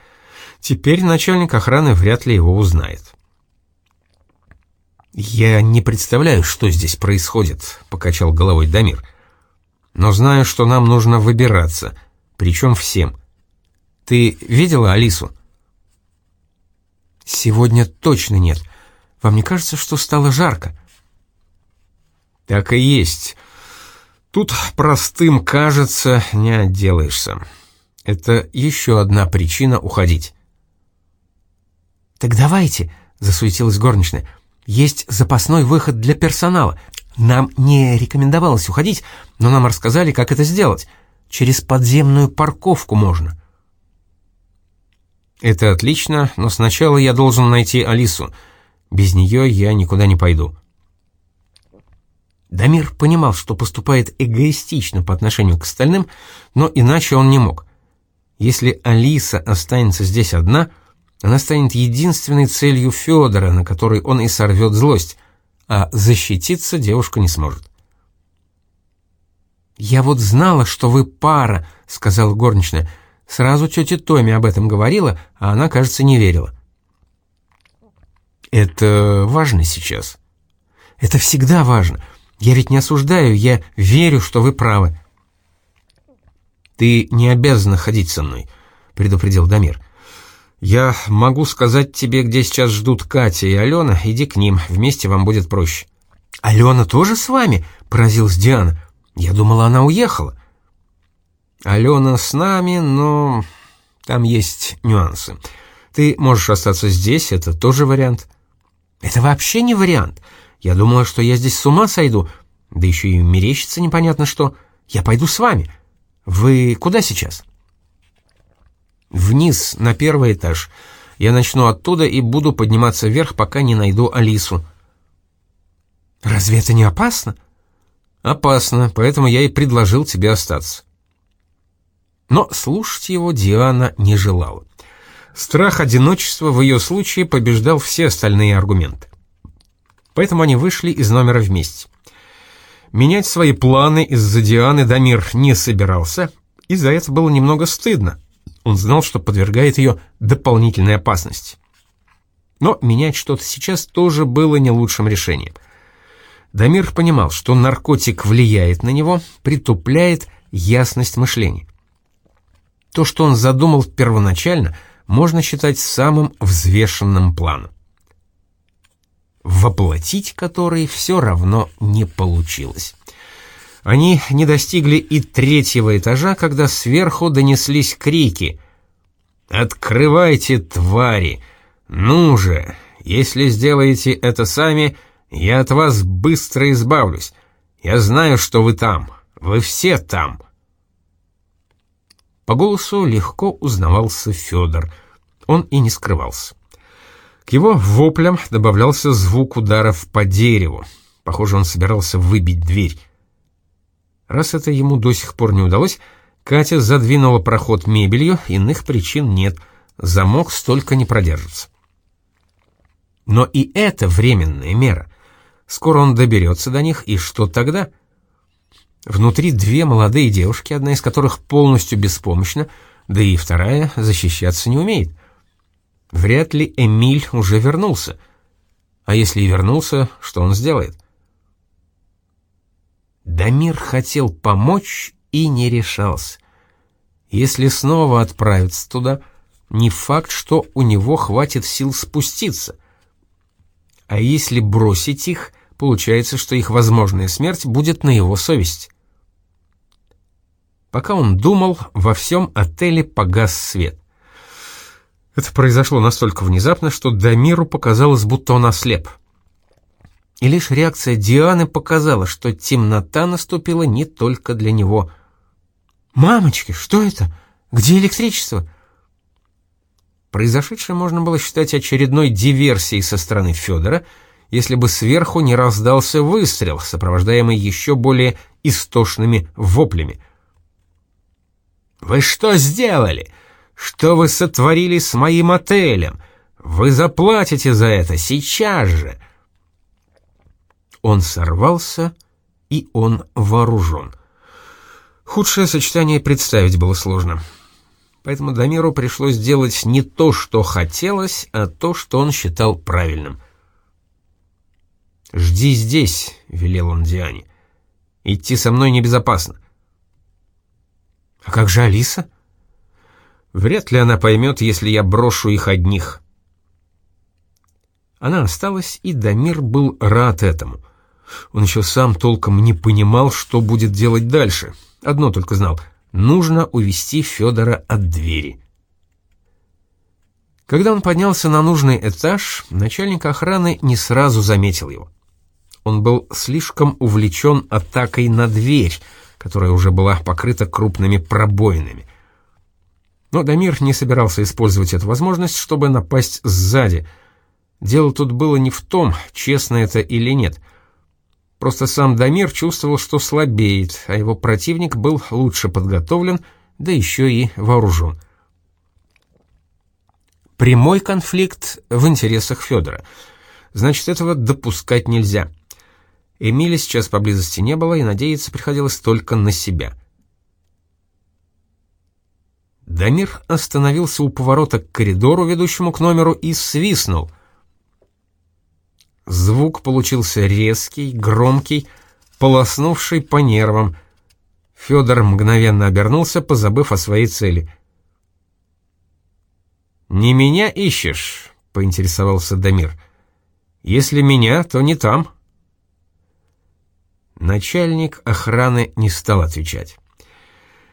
теперь начальник охраны вряд ли его узнает. «Я не представляю, что здесь происходит», — покачал головой Дамир. «Но знаю, что нам нужно выбираться, причем всем. Ты видела Алису?» «Сегодня точно нет. Вам не кажется, что стало жарко?» «Так и есть. Тут простым, кажется, не отделаешься. Это еще одна причина уходить». «Так давайте», — засуетилась горничная, — есть запасной выход для персонала. Нам не рекомендовалось уходить, но нам рассказали, как это сделать. Через подземную парковку можно. Это отлично, но сначала я должен найти Алису. Без нее я никуда не пойду. Дамир понимал, что поступает эгоистично по отношению к остальным, но иначе он не мог. Если Алиса останется здесь одна — она станет единственной целью Федора, на которой он и сорвет злость, а защититься девушка не сможет. «Я вот знала, что вы пара», — сказала горничная, Сразу тетя Томи об этом говорила, а она, кажется, не верила. Это важно сейчас. Это всегда важно. Я ведь не осуждаю, я верю, что вы правы. Ты не обязана ходить со мной, предупредил Дамир. Я могу сказать тебе, где сейчас ждут Катя и Алена, иди к ним, вместе вам будет проще. Алена тоже с вами? поразилась Диана. Я думала, она уехала. Алена с нами, но там есть нюансы. Ты можешь остаться здесь, это тоже вариант. Это вообще не вариант. Я думала, что я здесь с ума сойду, да еще и мерещится непонятно что. Я пойду с вами. Вы куда сейчас? Вниз, на первый этаж. Я начну оттуда и буду подниматься вверх, пока не найду Алису. Разве это не опасно? Опасно, поэтому я и предложил тебе остаться. Но слушать его Диана не желала. Страх одиночества в ее случае побеждал все остальные аргументы. Поэтому они вышли из номера вместе. Менять свои планы из-за Дианы Дамир не собирался, и за это было немного стыдно. Он знал, что подвергает ее дополнительной опасности. Но менять что-то сейчас тоже было не лучшим решением. Дамир понимал, что наркотик влияет на него, притупляет ясность мышления. То, что он задумал первоначально – можно считать самым взвешенным планом. Воплотить который все равно не получилось. Они не достигли и третьего этажа, когда сверху донеслись крики. «Открывайте, твари! Ну же! Если сделаете это сами, я от вас быстро избавлюсь. Я знаю, что вы там. Вы все там. По голосу легко узнавался Федор. Он и не скрывался. К его воплям добавлялся звук ударов по дереву. Похоже, он собирался выбить дверь. Раз это ему до сих пор не удалось, Катя задвинула проход мебелью, иных причин нет. Замок столько не продержится. Но и это временная мера. Скоро он доберется до них, и что тогда — Внутри две молодые девушки, одна из которых полностью беспомощна, да и вторая защищаться не умеет. Вряд ли Эмиль уже вернулся. А если и вернулся, что он сделает? Дамир хотел помочь и не решался. Если снова отправиться туда, не факт, что у него хватит сил спуститься. А если бросить их, получается, что их возможная смерть будет на его совести. Пока он думал, во всем отеле погас свет. Это произошло настолько внезапно, что Дамиру показалось, будто он ослеп. И лишь реакция Дианы показала, что темнота наступила не только для него. «Мамочки, что это? Где электричество?» Произошедшее можно было считать очередной диверсией со стороны Федора, если бы сверху не раздался выстрел, сопровождаемый еще более истошными воплями. «Вы что сделали? Что вы сотворили с моим отелем? Вы заплатите за это сейчас же!» Он сорвался, и он вооружен. Худшее сочетание представить было сложно. Поэтому Дамиру пришлось делать не то, что хотелось, а то, что он считал правильным. «Жди здесь», — велел он Диане. «Идти со мной небезопасно. А как же Алиса? Вряд ли она поймет, если я брошу их одних. Она осталась, и Дамир был рад этому. Он еще сам толком не понимал, что будет делать дальше. Одно только знал — нужно увести Федора от двери. Когда он поднялся на нужный этаж, начальник охраны не сразу заметил его. Он был слишком увлечен атакой на дверь — которая уже была покрыта крупными пробоинами. Но Дамир не собирался использовать эту возможность, чтобы напасть сзади. Дело тут было не в том, честно это или нет. Просто сам Дамир чувствовал, что слабеет, а его противник был лучше подготовлен, да еще и вооружен. Прямой конфликт в интересах Федора. Значит, этого допускать нельзя. Эмили сейчас поблизости не было, и надеяться приходилось только на себя. Дамир остановился у поворота к коридору, ведущему к номеру, и свистнул. Звук получился резкий, громкий, полоснувший по нервам. Федор мгновенно обернулся, позабыв о своей цели. «Не меня ищешь?» — поинтересовался Дамир. «Если меня, то не там». Начальник охраны не стал отвечать.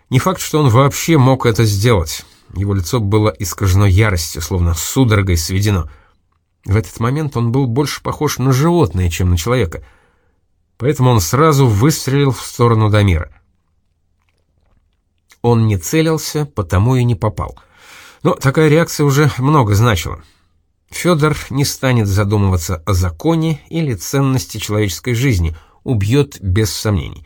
Не факт, что он вообще мог это сделать. Его лицо было искажено яростью, словно судорогой сведено. В этот момент он был больше похож на животное, чем на человека. Поэтому он сразу выстрелил в сторону Дамира. Он не целился, потому и не попал. Но такая реакция уже много значила. Федор не станет задумываться о законе или ценности человеческой жизни, убьет без сомнений.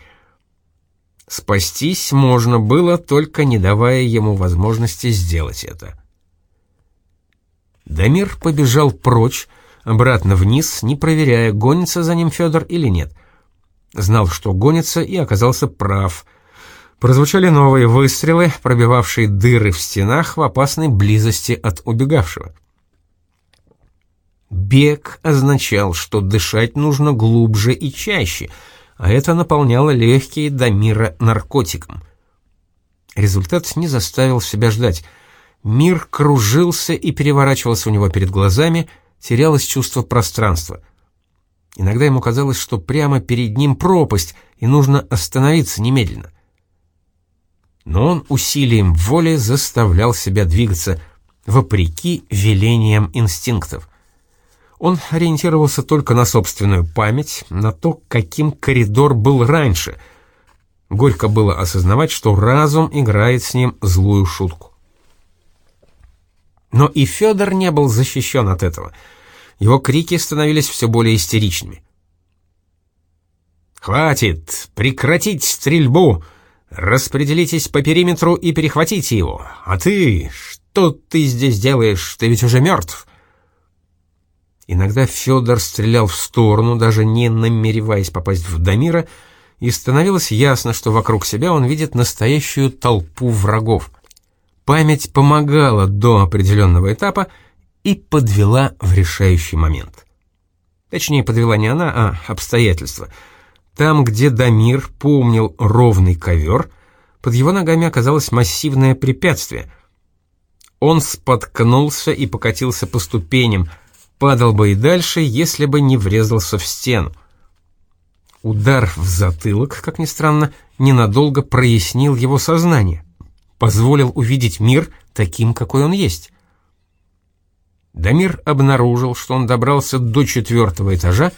Спастись можно было, только не давая ему возможности сделать это. Дамир побежал прочь, обратно вниз, не проверяя, гонится за ним Федор или нет. Знал, что гонится, и оказался прав. Прозвучали новые выстрелы, пробивавшие дыры в стенах в опасной близости от убегавшего. Бег означал, что дышать нужно глубже и чаще — а это наполняло легкие до мира наркотиком. Результат не заставил себя ждать. Мир кружился и переворачивался у него перед глазами, терялось чувство пространства. Иногда ему казалось, что прямо перед ним пропасть, и нужно остановиться немедленно. Но он усилием воли заставлял себя двигаться, вопреки велениям инстинктов. Он ориентировался только на собственную память, на то, каким коридор был раньше. Горько было осознавать, что разум играет с ним злую шутку. Но и Федор не был защищен от этого. Его крики становились все более истеричными. «Хватит! Прекратить стрельбу! Распределитесь по периметру и перехватите его! А ты? Что ты здесь делаешь? Ты ведь уже мертв!» Иногда Федор стрелял в сторону, даже не намереваясь попасть в Дамира, и становилось ясно, что вокруг себя он видит настоящую толпу врагов. Память помогала до определенного этапа и подвела в решающий момент. Точнее, подвела не она, а обстоятельства. Там, где Дамир помнил ровный ковер, под его ногами оказалось массивное препятствие. Он споткнулся и покатился по ступеням — падал бы и дальше, если бы не врезался в стену. Удар в затылок, как ни странно, ненадолго прояснил его сознание, позволил увидеть мир таким, какой он есть. Дамир обнаружил, что он добрался до четвертого этажа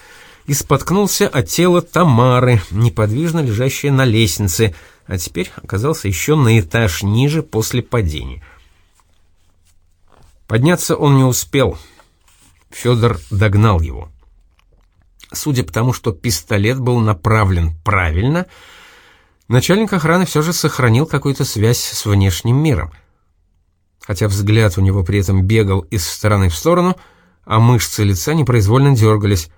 и споткнулся от тела Тамары, неподвижно лежащей на лестнице, а теперь оказался еще на этаж ниже после падения. Подняться он не успел — Федор догнал его. Судя по тому, что пистолет был направлен правильно, начальник охраны все же сохранил какую-то связь с внешним миром. Хотя взгляд у него при этом бегал из стороны в сторону, а мышцы лица непроизвольно дергались.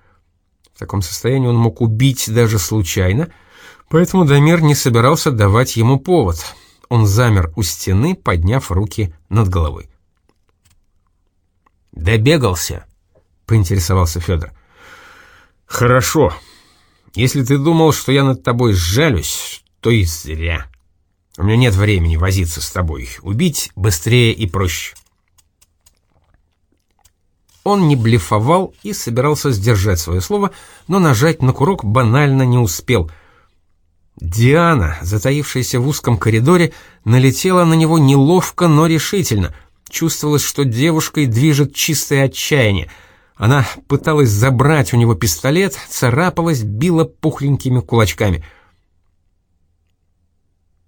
В таком состоянии он мог убить даже случайно, поэтому Дамир не собирался давать ему повод. Он замер у стены, подняв руки над головой. «Добегался», поинтересовался Федор. «Хорошо. Если ты думал, что я над тобой сжалюсь, то и зря. У меня нет времени возиться с тобой. Убить быстрее и проще». Он не блефовал и собирался сдержать свое слово, но нажать на курок банально не успел. Диана, затаившаяся в узком коридоре, налетела на него неловко, но решительно. Чувствовалось, что девушкой движет чистое отчаяние — она пыталась забрать у него пистолет, царапалась, била пухленькими кулачками.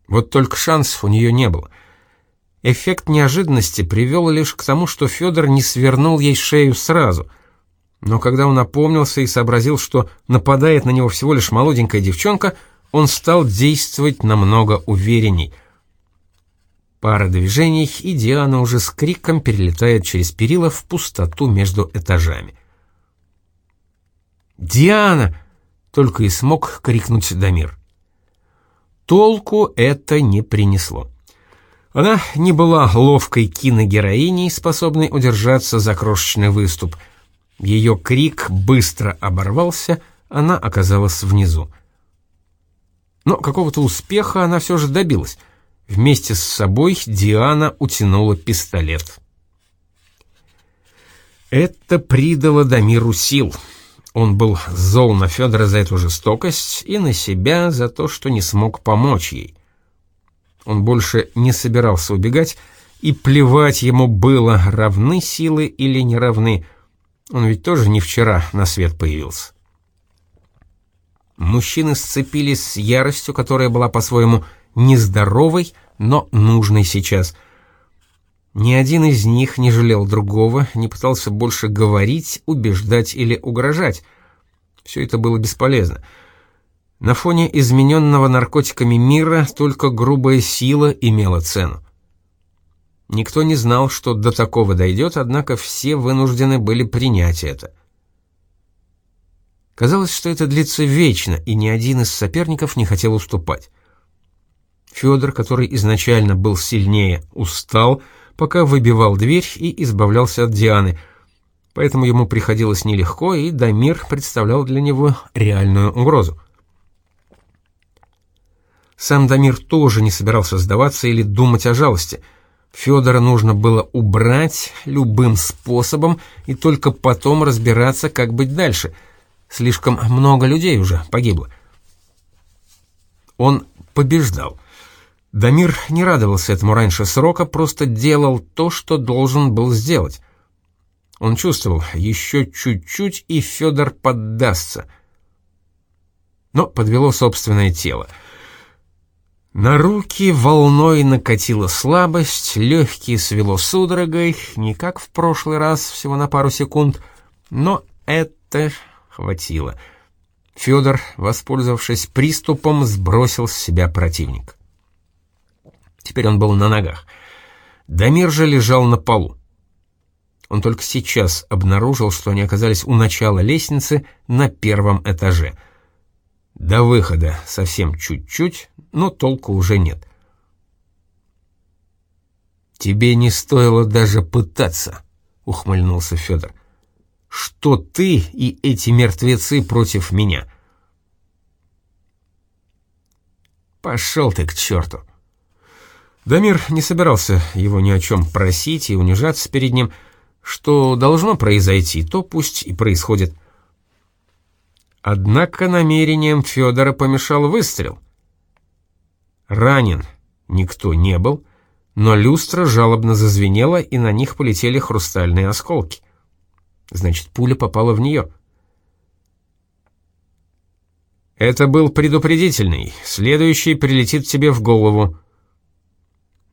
Вот только шансов у нее не было. Эффект неожиданности привел лишь к тому, что Федор не свернул ей шею сразу. Но когда он опомнился и сообразил, что нападает на него всего лишь молоденькая девчонка, он стал действовать намного уверенней — Пара движений, и Диана уже с криком перелетает через перила в пустоту между этажами. «Диана!» — только и смог крикнуть Дамир. Толку это не принесло. Она не была ловкой киногероиней, способной удержаться за крошечный выступ. Ее крик быстро оборвался, она оказалась внизу. Но какого-то успеха она все же добилась. Вместе с собой Диана утянула пистолет. Это придало Дамиру сил. Он был зол на Федора за эту жестокость и на себя за то, что не смог помочь ей. Он больше не собирался убегать, и плевать ему было, равны силы или не равны. Он ведь тоже не вчера на свет появился. Мужчины сцепились с яростью, которая была по-своему нездоровой, но нужной сейчас. Ни один из них не жалел другого, не пытался больше говорить, убеждать или угрожать. Все это было бесполезно. На фоне измененного наркотиками мира только грубая сила имела цену. Никто не знал, что до такого дойдет, однако все вынуждены были принять это. Казалось, что это длится вечно, и ни один из соперников не хотел уступать. Федор, который изначально был сильнее, устал, пока выбивал дверь и избавлялся от Дианы, поэтому ему приходилось нелегко, и Дамир представлял для него реальную угрозу. Сам Дамир тоже не собирался сдаваться или думать о жалости. Федора нужно было убрать любым способом и только потом разбираться, как быть дальше. Слишком много людей уже погибло. Он побеждал. Дамир не радовался этому раньше срока, просто делал то, что должен был сделать. Он чувствовал, еще чуть-чуть, и Федор поддастся. Но подвело собственное тело — на руки волной накатила слабость, легкие свело судорогой, не как в прошлый раз, всего на пару секунд, но это хватило. Федор, воспользовавшись приступом, сбросил с себя противник. Теперь он был на ногах. Дамир же лежал на полу. Он только сейчас обнаружил, что они оказались у начала лестницы на первом этаже. До выхода совсем чуть-чуть, но толку уже нет. «Тебе не стоило даже пытаться», — ухмыльнулся Федор. «Что ты и эти мертвецы против меня?» «Пошел ты к черту!» Дамир не собирался его ни о чем просить и унижаться перед ним. Что должно произойти, то пусть и происходит. Однако намерением Федора помешал выстрел. Ранен никто не был, но люстра жалобно зазвенела, и на них полетели хрустальные осколки. Значит, пуля попала в нее. «Это был предупредительный. Следующий прилетит тебе в голову».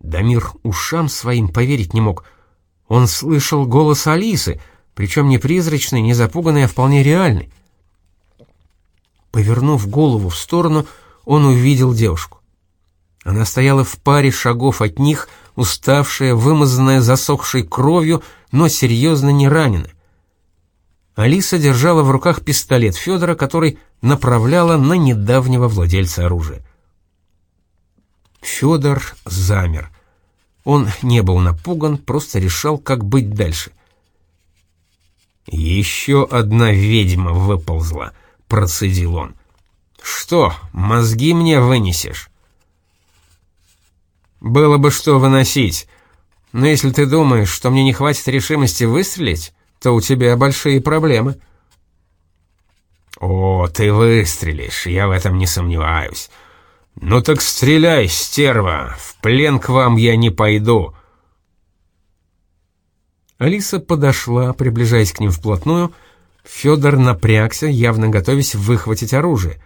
Дамир ушам своим поверить не мог. Он слышал голос Алисы, причем не призрачный, не запуганный, а вполне реальный. Повернув голову в сторону, он увидел девушку. Она стояла в паре шагов от них, уставшая, вымазанная засохшей кровью, но серьезно не раненая. Алиса держала в руках пистолет Федора, который направляла на недавнего владельца оружия. Федор замер. Он не был напуган, просто решал, как быть дальше. «Еще одна ведьма выползла», — процедил он. «Что, мозги мне вынесешь?» Было бы что выносить. Но если ты думаешь, что мне не хватит решимости выстрелить, то у тебя большие проблемы. О, ты выстрелишь, я в этом не сомневаюсь. Ну так стреляй, стерва, в плен к вам я не пойду. Алиса подошла, приближаясь к ним вплотную. Федор напрягся, явно готовясь выхватить оружие.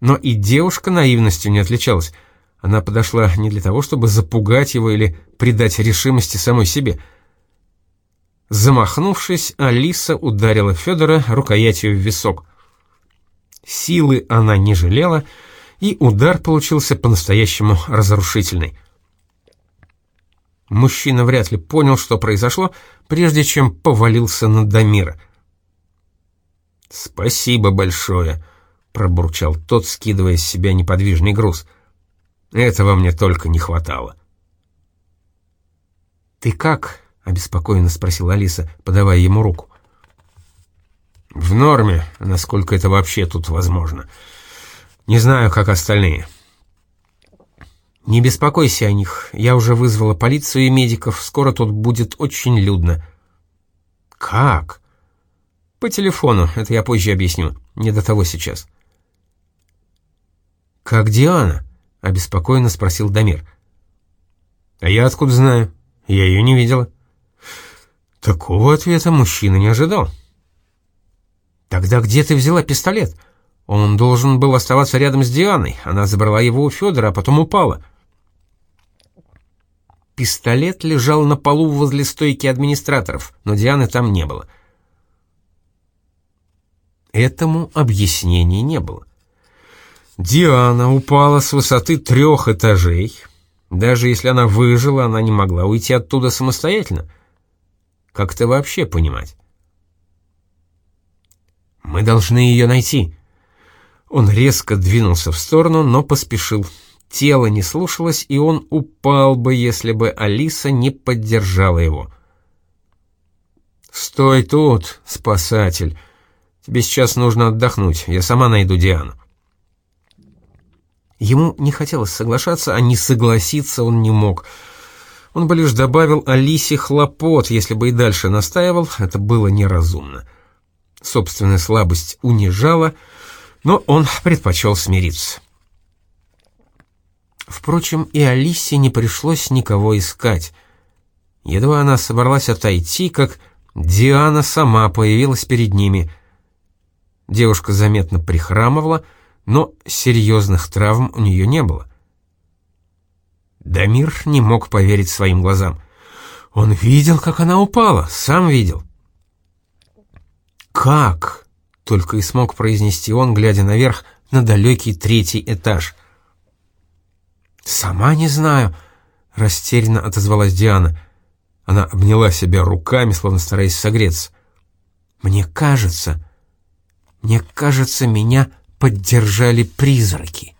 Но и девушка наивностью не отличалась. Она подошла не для того, чтобы запугать его или придать решимости самой себе. Замахнувшись, Алиса ударила Федора рукоятью в висок. Силы она не жалела, и удар получился по-настоящему разрушительный. Мужчина вряд ли понял, что произошло, прежде чем повалился на Дамира. «Спасибо большое», — пробурчал тот, скидывая с себя неподвижный груз. Этого мне только не хватало. «Ты как?» — обеспокоенно спросила Алиса, подавая ему руку. «В норме, насколько это вообще тут возможно. Не знаю, как остальные». «Не беспокойся о них. Я уже вызвала полицию и медиков. Скоро тут будет очень людно». «Как?» «По телефону. Это я позже объясню. Не до того сейчас». «Как Диана?» — обеспокоенно спросил Дамир. «А я откуда знаю? Я ее не видела». Такого ответа мужчина не ожидал. «Тогда где ты взяла пистолет? Он должен был оставаться рядом с Дианой. Она забрала его у Федора, а потом упала». Пистолет лежал на полу возле стойки администраторов, но Дианы там не было. Этому объяснений не было. Диана упала с высоты трех этажей. Даже если она выжила, она не могла уйти оттуда самостоятельно. Как это вообще понимать? «Мы должны ее найти». Он резко двинулся в сторону, но поспешил. Тело не слушалось, и он упал бы, если бы Алиса не поддержала его. «Стой тут, спасатель. Тебе сейчас нужно отдохнуть. Я сама найду Диану». Ему не хотелось соглашаться, а не согласиться он не мог. Он бы лишь добавил Алисе хлопот, если бы и дальше настаивал, это было неразумно. Собственная слабость унижала, но он предпочел смириться. Впрочем, и Алисе не пришлось никого искать. Едва она собралась отойти, как Диана сама появилась перед ними. Девушка заметно прихрамывала, но серьезных травм у нее не было. Дамир не мог поверить своим глазам. Он видел, как она упала, сам видел. «Как?» — только и смог произнести он, глядя наверх на далекий третий этаж. «Сама не знаю», — растерянно отозвалась Диана. Она обняла себя руками, словно стараясь согреться. «Мне кажется, мне кажется, меня поддержали призраки.